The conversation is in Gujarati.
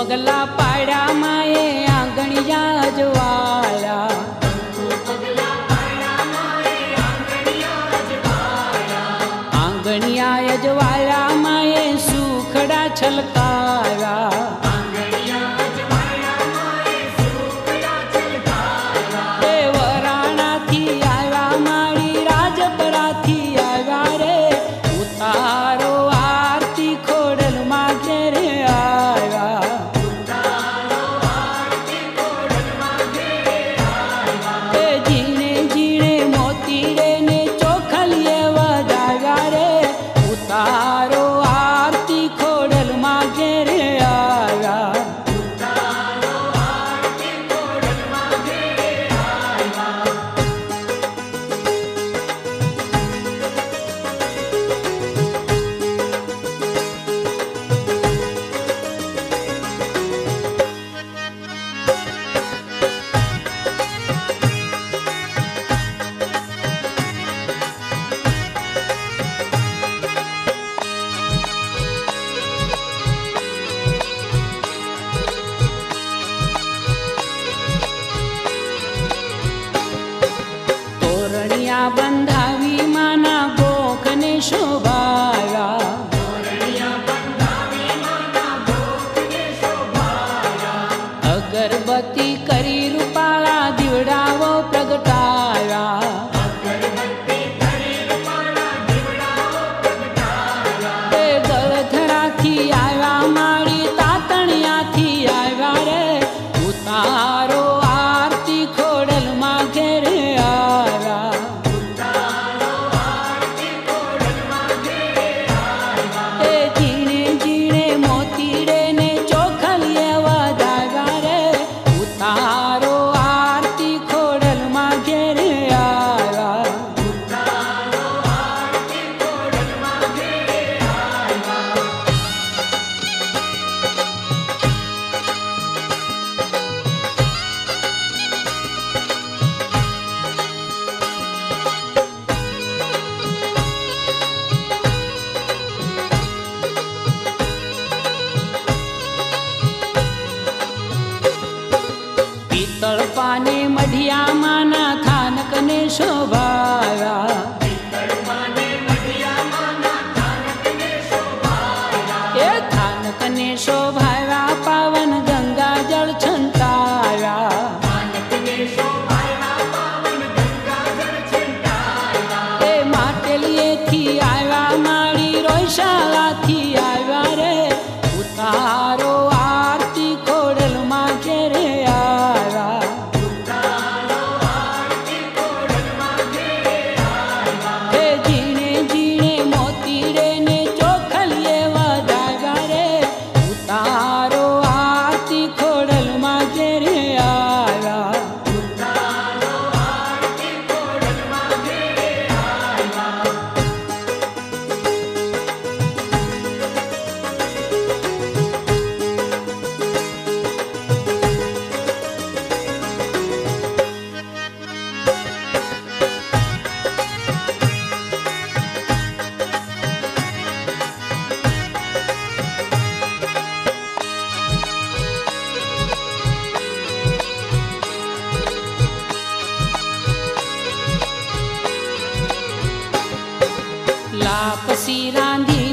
પગલા પાડ્યા માએ આંગણિયા અજવાળા આંગણિયા અજવાળા માએ સુખડા છલકા. saudade. पाने मढिया मानाथनकने शोभा। 稀烂的。